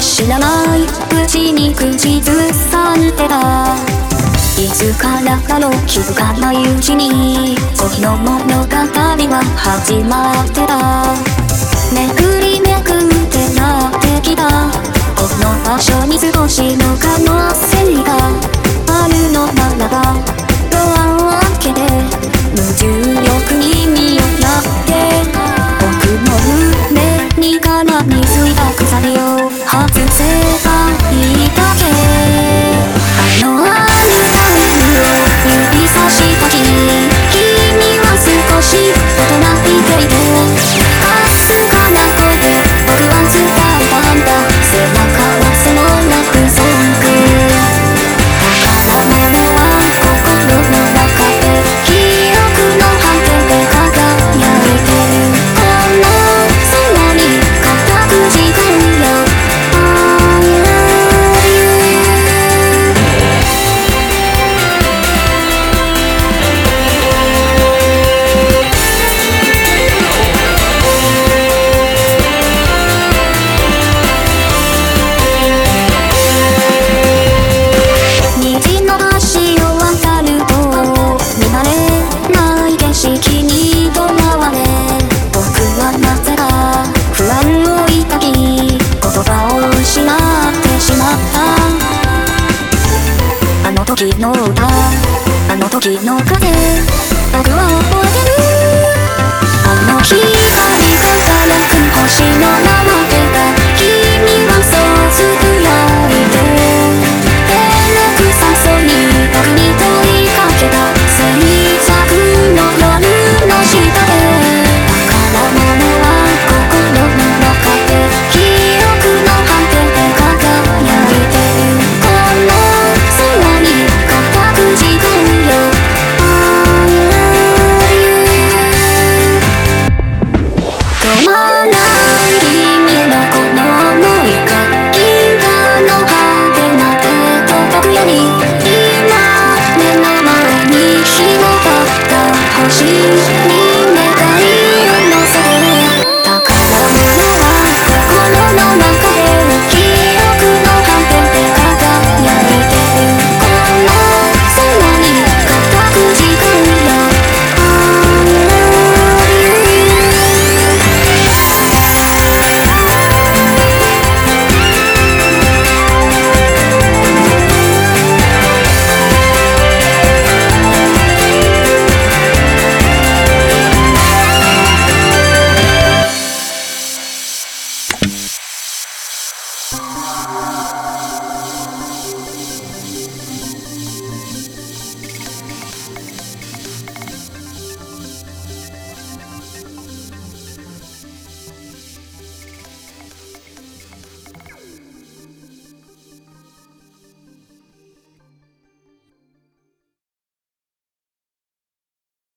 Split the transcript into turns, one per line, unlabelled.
知らない口に口ずさんでた。いつからだろう気づかないうちに恋の物語は始まってた。めくりめくってなってきた。この場所に過ごしし君とられ僕はなぜか不安を抱き言葉を失ってしまった。あの時の歌あの時の風僕は覚えてるあの光が輝く星の名は出た